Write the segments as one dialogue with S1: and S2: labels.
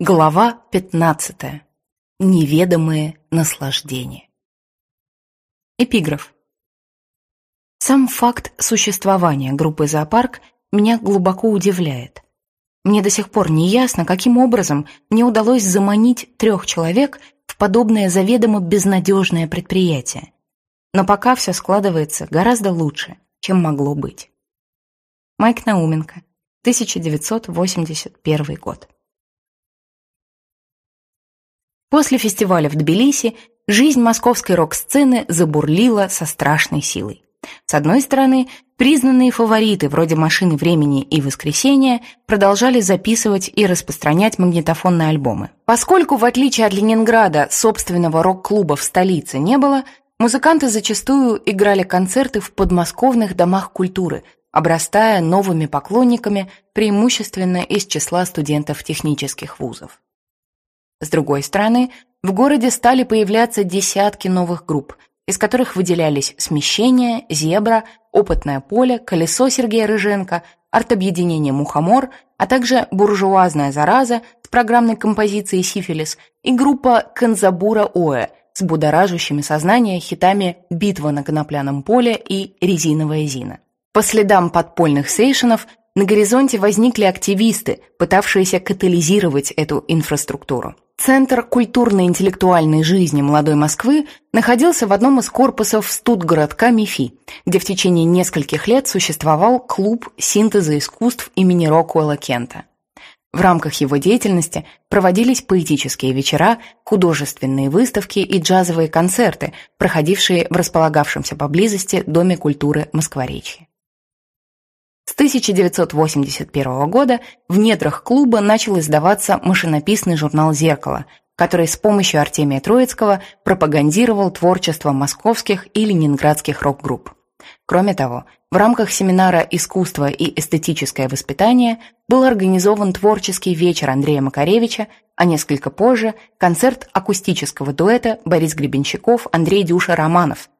S1: Глава 15. Неведомые наслаждения. Эпиграф. Сам факт существования группы «Зоопарк» меня глубоко удивляет. Мне до сих пор не ясно, каким образом мне удалось заманить трех человек в подобное заведомо безнадежное предприятие. Но пока все складывается гораздо лучше, чем могло быть. Майк Науменко, 1981 год. После фестиваля в Тбилиси жизнь московской рок-сцены забурлила со страшной силой. С одной стороны, признанные фавориты вроде «Машины времени» и «Воскресенья» продолжали записывать и распространять магнитофонные альбомы. Поскольку, в отличие от Ленинграда, собственного рок-клуба в столице не было, музыканты зачастую играли концерты в подмосковных домах культуры, обрастая новыми поклонниками преимущественно из числа студентов технических вузов. С другой стороны, в городе стали появляться десятки новых групп, из которых выделялись «Смещение», «Зебра», «Опытное поле», «Колесо» Сергея Рыженко, арт-объединение «Мухомор», а также «Буржуазная зараза» с программной композицией «Сифилис» и группа «Канзабура Оэ» с будоражащими сознание хитами «Битва на конопляном поле» и «Резиновая Зина». По следам подпольных сейшенов на горизонте возникли активисты, пытавшиеся катализировать эту инфраструктуру. Центр культурно-интеллектуальной жизни молодой Москвы находился в одном из корпусов студгородка МИФИ, где в течение нескольких лет существовал клуб синтеза искусств имени Рокуэлла Кента. В рамках его деятельности проводились поэтические вечера, художественные выставки и джазовые концерты, проходившие в располагавшемся поблизости Доме культуры Москворечья. С 1981 года в недрах клуба начал издаваться машинописный журнал «Зеркало», который с помощью Артемия Троицкого пропагандировал творчество московских и ленинградских рок-групп. Кроме того, в рамках семинара «Искусство и эстетическое воспитание» был организован творческий вечер Андрея Макаревича, а несколько позже – концерт акустического дуэта Борис Гребенщиков, Андрей Дюша Романов.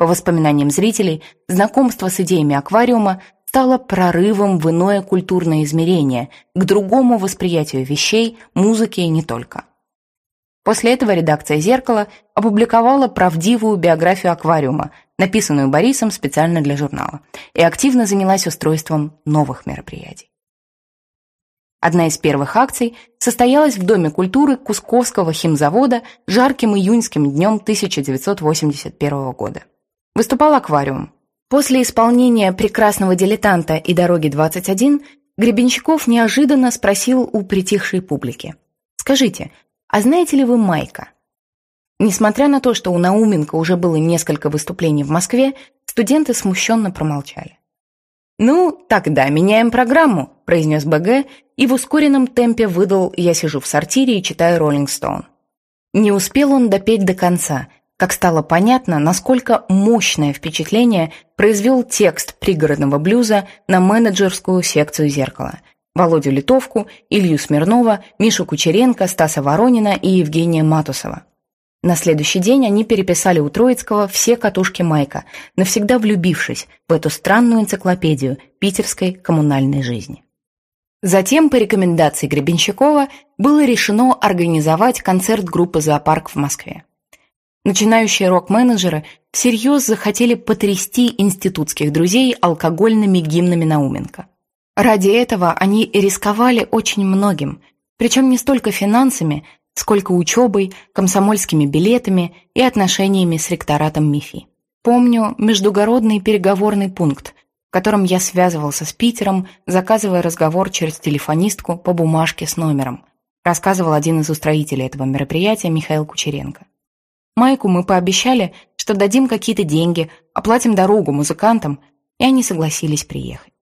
S1: По воспоминаниям зрителей, знакомство с идеями аквариума стало прорывом в иное культурное измерение, к другому восприятию вещей, музыки и не только. После этого редакция «Зеркала» опубликовала правдивую биографию аквариума, написанную Борисом специально для журнала, и активно занялась устройством новых мероприятий. Одна из первых акций состоялась в Доме культуры Кусковского химзавода жарким июньским днем 1981 года. Выступал аквариум, После исполнения «Прекрасного дилетанта» и «Дороги-21» Гребенщиков неожиданно спросил у притихшей публики. «Скажите, а знаете ли вы Майка?» Несмотря на то, что у Науменко уже было несколько выступлений в Москве, студенты смущенно промолчали. «Ну, тогда меняем программу», – произнес БГ и в ускоренном темпе выдал «Я сижу в сортире и читаю Роллинг Стоун». Не успел он допеть до конца – как стало понятно, насколько мощное впечатление произвел текст пригородного блюза на менеджерскую секцию «Зеркала». Володю Литовку, Илью Смирнова, Мишу Кучеренко, Стаса Воронина и Евгения Матусова. На следующий день они переписали у Троицкого все катушки Майка, навсегда влюбившись в эту странную энциклопедию питерской коммунальной жизни. Затем, по рекомендации Гребенщикова, было решено организовать концерт группы «Зоопарк» в Москве. Начинающие рок-менеджеры всерьез захотели потрясти институтских друзей алкогольными гимнами Науменко. Ради этого они рисковали очень многим, причем не столько финансами, сколько учебой, комсомольскими билетами и отношениями с ректоратом МИФИ. Помню междугородный переговорный пункт, в котором я связывался с Питером, заказывая разговор через телефонистку по бумажке с номером, рассказывал один из устроителей этого мероприятия Михаил Кучеренко. Майку мы пообещали, что дадим какие-то деньги, оплатим дорогу музыкантам, и они согласились приехать.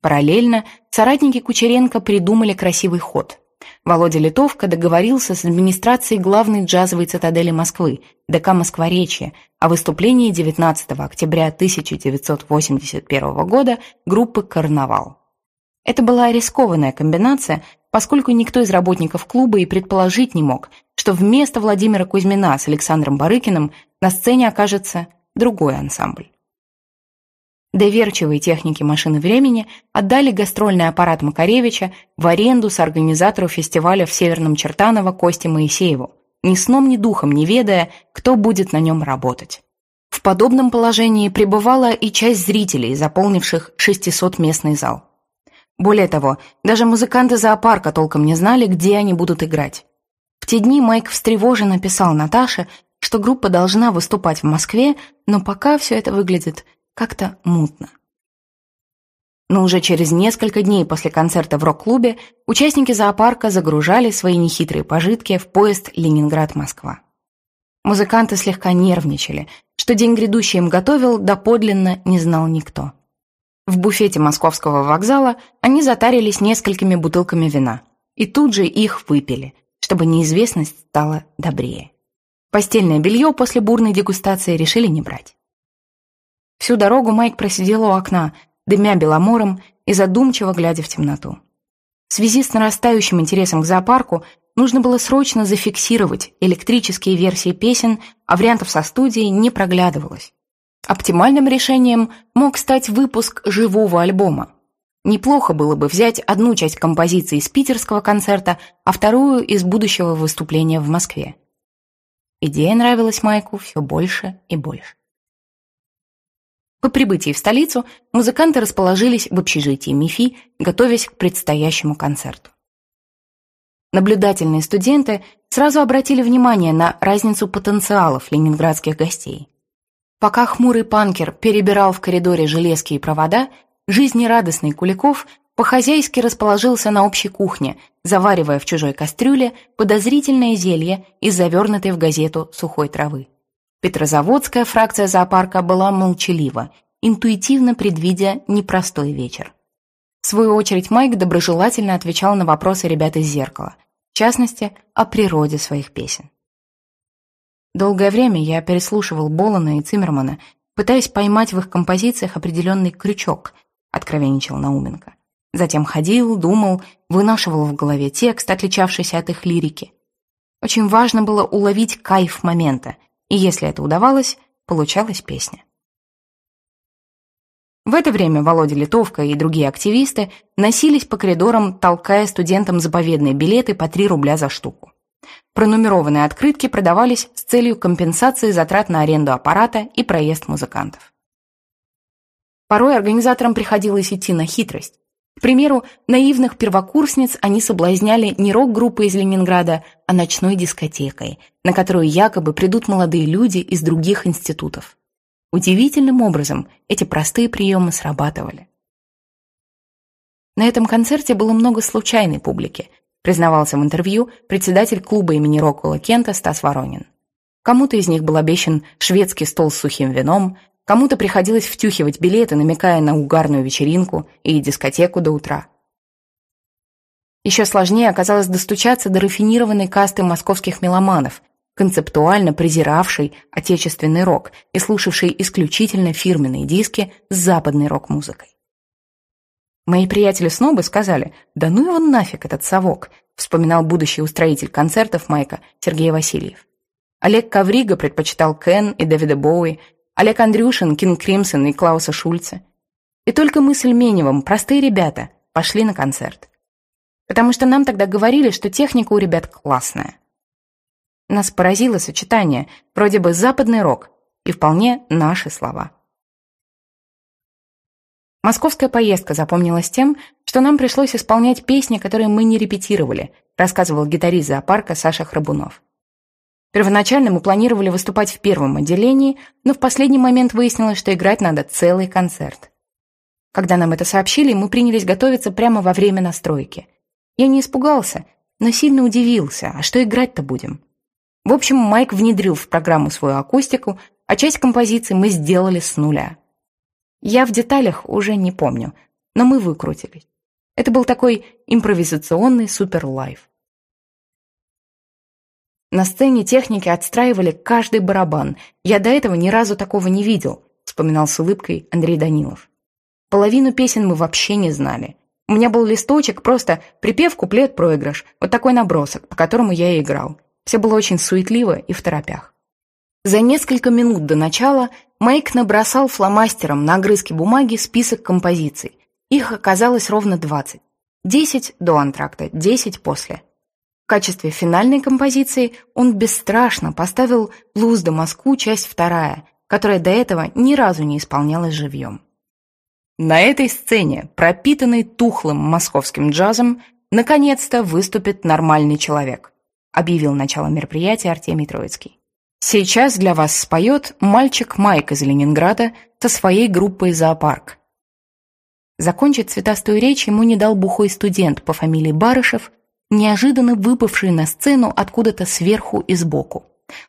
S1: Параллельно соратники Кучеренко придумали красивый ход. Володя Литовка договорился с администрацией главной джазовой цитадели Москвы, ДК «Москворечье», о выступлении 19 октября 1981 года группы «Карнавал». Это была рискованная комбинация, поскольку никто из работников клуба и предположить не мог, что вместо Владимира Кузьмина с Александром Барыкиным на сцене окажется другой ансамбль. Доверчивые техники машины времени отдали гастрольный аппарат Макаревича в аренду с организатору фестиваля в Северном Чертаново Косте Моисееву, ни сном, ни духом не ведая, кто будет на нем работать. В подобном положении пребывала и часть зрителей, заполнивших 600-местный зал. Более того, даже музыканты зоопарка толком не знали, где они будут играть. В те дни Майк встревоженно писал Наташе, что группа должна выступать в Москве, но пока все это выглядит как-то мутно. Но уже через несколько дней после концерта в рок-клубе участники зоопарка загружали свои нехитрые пожитки в поезд Ленинград-Москва. Музыканты слегка нервничали, что день грядущий им готовил, доподлинно не знал никто. В буфете московского вокзала они затарились несколькими бутылками вина и тут же их выпили, чтобы неизвестность стала добрее. Постельное белье после бурной дегустации решили не брать. Всю дорогу Майк просидел у окна, дымя беломором и задумчиво глядя в темноту. В связи с нарастающим интересом к зоопарку нужно было срочно зафиксировать электрические версии песен, а вариантов со студией не проглядывалось. Оптимальным решением мог стать выпуск живого альбома. Неплохо было бы взять одну часть композиции из питерского концерта, а вторую из будущего выступления в Москве. Идея нравилась Майку все больше и больше. По прибытии в столицу музыканты расположились в общежитии МИФИ, готовясь к предстоящему концерту. Наблюдательные студенты сразу обратили внимание на разницу потенциалов ленинградских гостей. Пока хмурый панкер перебирал в коридоре железки и провода, жизнерадостный Куликов по-хозяйски расположился на общей кухне, заваривая в чужой кастрюле подозрительное зелье из завернутой в газету сухой травы. Петрозаводская фракция зоопарка была молчалива, интуитивно предвидя непростой вечер. В свою очередь Майк доброжелательно отвечал на вопросы ребят из «Зеркала», в частности, о природе своих песен. Долгое время я переслушивал Болана и Циммермана, пытаясь поймать в их композициях определенный крючок, откровенничал Науменко. Затем ходил, думал, вынашивал в голове текст, отличавшийся от их лирики. Очень важно было уловить кайф момента, и если это удавалось, получалась песня. В это время Володя Литовка и другие активисты носились по коридорам, толкая студентам заповедные билеты по 3 рубля за штуку. Пронумерованные открытки продавались с целью компенсации затрат на аренду аппарата и проезд музыкантов. Порой организаторам приходилось идти на хитрость. К примеру, наивных первокурсниц они соблазняли не рок-группой из Ленинграда, а ночной дискотекой, на которую якобы придут молодые люди из других институтов. Удивительным образом эти простые приемы срабатывали. На этом концерте было много случайной публики, признавался в интервью председатель клуба имени Рокула Кента Стас Воронин. Кому-то из них был обещан шведский стол с сухим вином, Кому-то приходилось втюхивать билеты, намекая на угарную вечеринку и дискотеку до утра. Еще сложнее оказалось достучаться до рафинированной касты московских меломанов, концептуально презиравшей отечественный рок и слушавшей исключительно фирменные диски с западной рок-музыкой. Мои приятели-снобы сказали, да ну его нафиг этот совок, вспоминал будущий устроитель концертов Майка Сергей Васильев. Олег Коврига предпочитал Кен и Дэвида Боуи, Олег Андрюшин, Кинг Кримсон и Клауса Шульца. И только мы с Ильменевым, простые ребята, пошли на концерт. Потому что нам тогда говорили, что техника у ребят классная. Нас поразило сочетание, вроде бы западный рок и вполне наши слова. Московская поездка запомнилась тем, что нам пришлось исполнять песни, которые мы не репетировали, рассказывал гитарист зоопарка Саша Храбунов. Первоначально мы планировали выступать в первом отделении, но в последний момент выяснилось, что играть надо целый концерт. Когда нам это сообщили, мы принялись готовиться прямо во время настройки. Я не испугался, но сильно удивился, а что играть-то будем? В общем, Майк внедрил в программу свою акустику, а часть композиции мы сделали с нуля. Я в деталях уже не помню, но мы выкрутились. Это был такой импровизационный супер-лайф. На сцене техники отстраивали каждый барабан. Я до этого ни разу такого не видел, вспоминал с улыбкой Андрей Данилов. Половину песен мы вообще не знали. У меня был листочек, просто припев, куплет, проигрыш. Вот такой набросок, по которому я и играл. Все было очень суетливо и в торопях. За несколько минут до начала Майк набросал фломастером на огрызке бумаги список композиций. Их оказалось ровно 20. 10 до антракта, 10 после. В качестве финальной композиции он бесстрашно поставил «Блуз до Москву», часть вторая, которая до этого ни разу не исполнялась живьем. На этой сцене, пропитанной тухлым московским джазом, наконец-то выступит нормальный человек, объявил начало мероприятия Артемий Троицкий. Сейчас для вас споет мальчик Майк из Ленинграда со своей группой «Зоопарк». Закончить цветастую речь ему не дал бухой студент по фамилии Барышев, неожиданно выпавший на сцену откуда-то сверху и сбоку.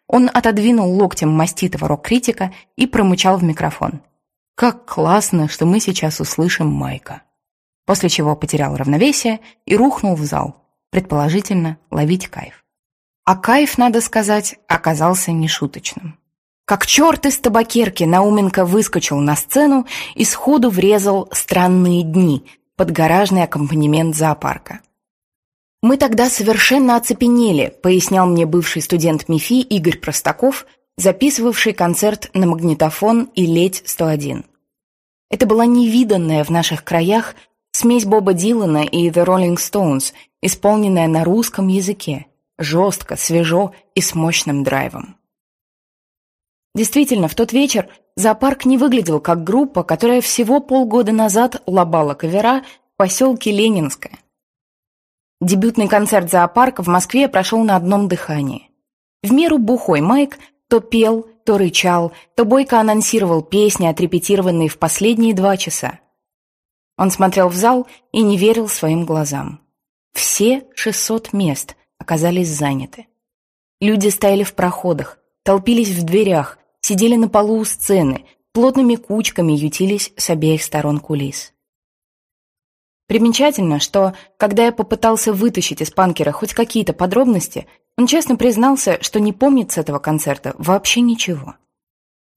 S1: Он отодвинул локтем маститого рок-критика и промычал в микрофон. «Как классно, что мы сейчас услышим Майка!» После чего потерял равновесие и рухнул в зал, предположительно, ловить кайф. А кайф, надо сказать, оказался нешуточным. Как черт из табакерки Науменко выскочил на сцену и сходу врезал «Странные дни» под гаражный аккомпанемент зоопарка. «Мы тогда совершенно оцепенели», пояснял мне бывший студент МИФИ Игорь Простаков, записывавший концерт на магнитофон и Ледь-101. Это была невиданная в наших краях смесь Боба Дилана и The Rolling Stones, исполненная на русском языке – жестко, свежо и с мощным драйвом. Действительно, в тот вечер зоопарк не выглядел как группа, которая всего полгода назад лобала кавера в поселке Ленинское. Дебютный концерт зоопарка в Москве прошел на одном дыхании. В меру бухой Майк то пел, то рычал, то бойко анонсировал песни, отрепетированные в последние два часа. Он смотрел в зал и не верил своим глазам. Все 600 мест, оказались заняты. Люди стояли в проходах, толпились в дверях, сидели на полу у сцены, плотными кучками ютились с обеих сторон кулис. Примечательно, что, когда я попытался вытащить из панкера хоть какие-то подробности, он честно признался, что не помнит с этого концерта вообще ничего.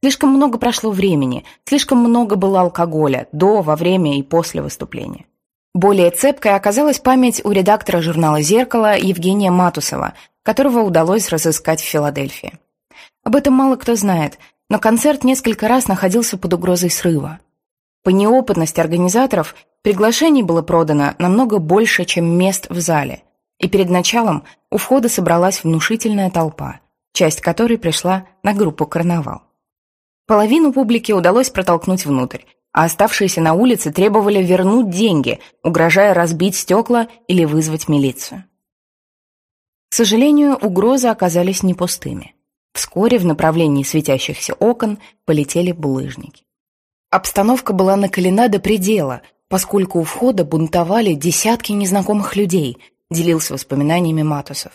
S1: Слишком много прошло времени, слишком много было алкоголя до, во время и после выступления. Более цепкой оказалась память у редактора журнала «Зеркало» Евгения Матусова, которого удалось разыскать в Филадельфии. Об этом мало кто знает, но концерт несколько раз находился под угрозой срыва. По неопытности организаторов приглашений было продано намного больше, чем мест в зале, и перед началом у входа собралась внушительная толпа, часть которой пришла на группу «Карнавал». Половину публики удалось протолкнуть внутрь, а оставшиеся на улице требовали вернуть деньги, угрожая разбить стекла или вызвать милицию. К сожалению, угрозы оказались не пустыми. Вскоре в направлении светящихся окон полетели булыжники. Обстановка была накалена до предела, поскольку у входа бунтовали десятки незнакомых людей, делился воспоминаниями Матусов.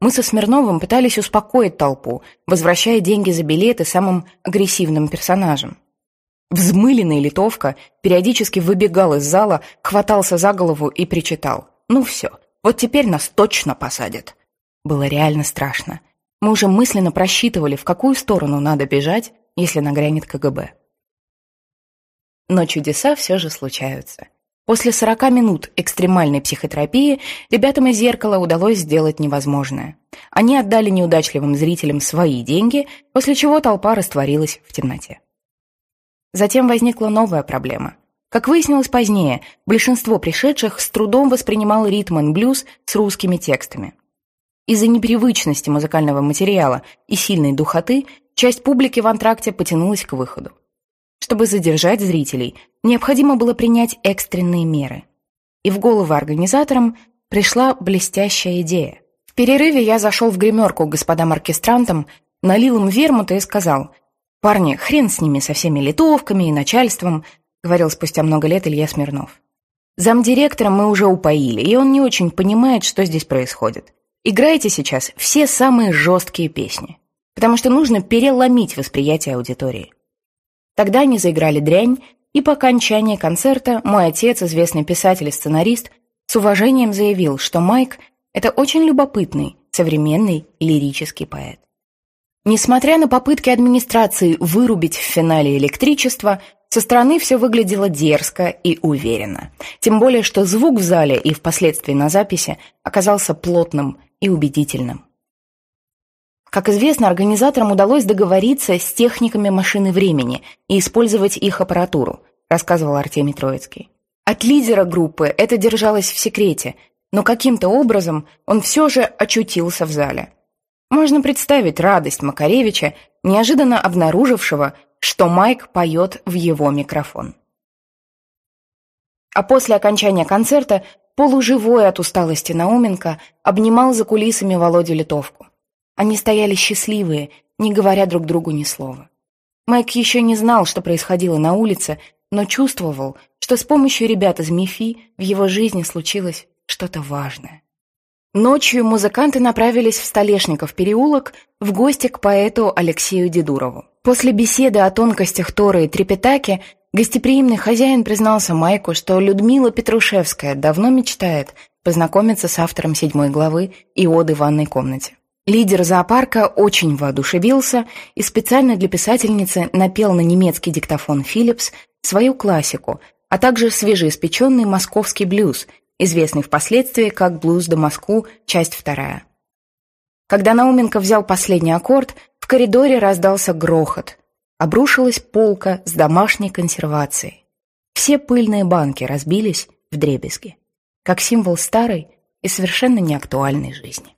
S1: Мы со Смирновым пытались успокоить толпу, возвращая деньги за билеты самым агрессивным персонажам. Взмыленный литовка периодически выбегал из зала, хватался за голову и причитал. «Ну все, вот теперь нас точно посадят». Было реально страшно. Мы уже мысленно просчитывали, в какую сторону надо бежать, если нагрянет КГБ. Но чудеса все же случаются. После 40 минут экстремальной психотерапии ребятам из «Зеркала» удалось сделать невозможное. Они отдали неудачливым зрителям свои деньги, после чего толпа растворилась в темноте. Затем возникла новая проблема. Как выяснилось позднее, большинство пришедших с трудом воспринимало ритм и блюз с русскими текстами. Из-за непривычности музыкального материала и сильной духоты часть публики в антракте потянулась к выходу. Чтобы задержать зрителей, необходимо было принять экстренные меры. И в голову организаторам пришла блестящая идея. В перерыве я зашел в гримерку к господам оркестрантам, налил им вермута и сказал «Парни, хрен с ними, со всеми литовками и начальством», говорил спустя много лет Илья Смирнов. Замдиректора мы уже упоили, и он не очень понимает, что здесь происходит. Играйте сейчас все самые жесткие песни, потому что нужно переломить восприятие аудитории. Тогда они заиграли дрянь, и по окончании концерта мой отец, известный писатель и сценарист, с уважением заявил, что Майк – это очень любопытный, современный лирический поэт. Несмотря на попытки администрации вырубить в финале электричество, со стороны все выглядело дерзко и уверенно. Тем более, что звук в зале и впоследствии на записи оказался плотным и убедительным. Как известно, организаторам удалось договориться с техниками машины времени и использовать их аппаратуру, рассказывал Артемий Троицкий. От лидера группы это держалось в секрете, но каким-то образом он все же очутился в зале. Можно представить радость Макаревича, неожиданно обнаружившего, что Майк поет в его микрофон. А после окончания концерта полуживой от усталости Науменко обнимал за кулисами Володю Литовку. Они стояли счастливые, не говоря друг другу ни слова. Майк еще не знал, что происходило на улице, но чувствовал, что с помощью ребят из МИФИ в его жизни случилось что-то важное. Ночью музыканты направились в Столешников переулок в гости к поэту Алексею Дедурову. После беседы о тонкостях Торы и Трепетаки гостеприимный хозяин признался Майку, что Людмила Петрушевская давно мечтает познакомиться с автором седьмой главы и оды в ванной комнате. Лидер зоопарка очень воодушевился и специально для писательницы напел на немецкий диктофон «Филлипс» свою классику, а также свежеиспеченный московский блюз – известный впоследствии как «Блуз до Москву», часть вторая. Когда Науменко взял последний аккорд, в коридоре раздался грохот. Обрушилась полка с домашней консервацией. Все пыльные банки разбились в дребезги, как символ старой и совершенно неактуальной жизни.